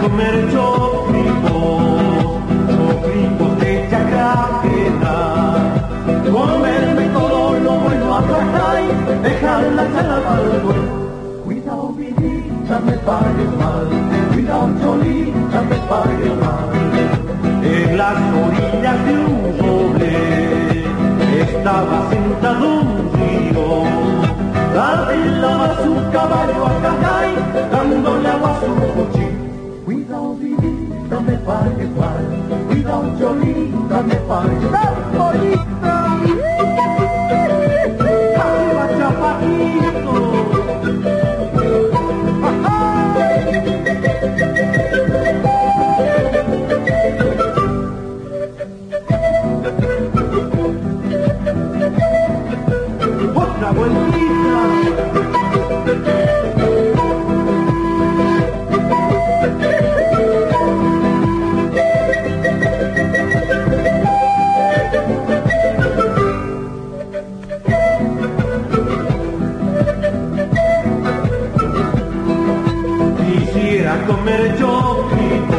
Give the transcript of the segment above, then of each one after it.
comer chocritos, chocritos de chacraqueta. Comerme todo lo bueno a y dejar la chala para el Cuidado, vidita, me pagues mal. Cuidado, cholita, me pagues mal. En las orillas de un me pagues comer chocritos,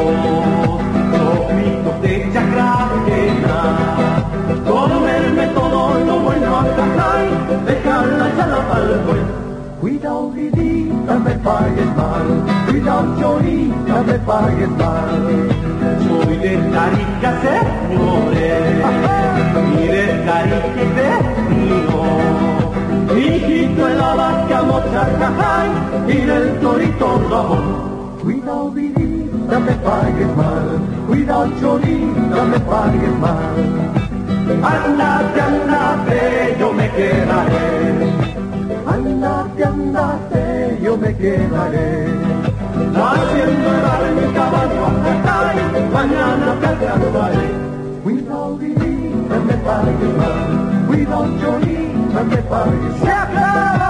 chocritos de chacraquena, comerme todo lo bueno hasta y dejar la chala para el buen. Cuidado, vidita, me pagues mal, cuidado, chorita, me pagues mal. Soy de Tarica, señores, y de Tarica y de Río. Hijito de la vaca mocha cajay y del torito ramón. Cuidado, vidita, me pagues mal. Cuidado, chorita, me pagues mal. Andate, andate, yo me quedaré. Andate, andate, yo me quedaré. Haciendo el mi caballo a cajay, mañana te alcanzaré. Cuidado, vidita, me pagues mal. Cuidado, chorita, me pagues. ¡Se acaba!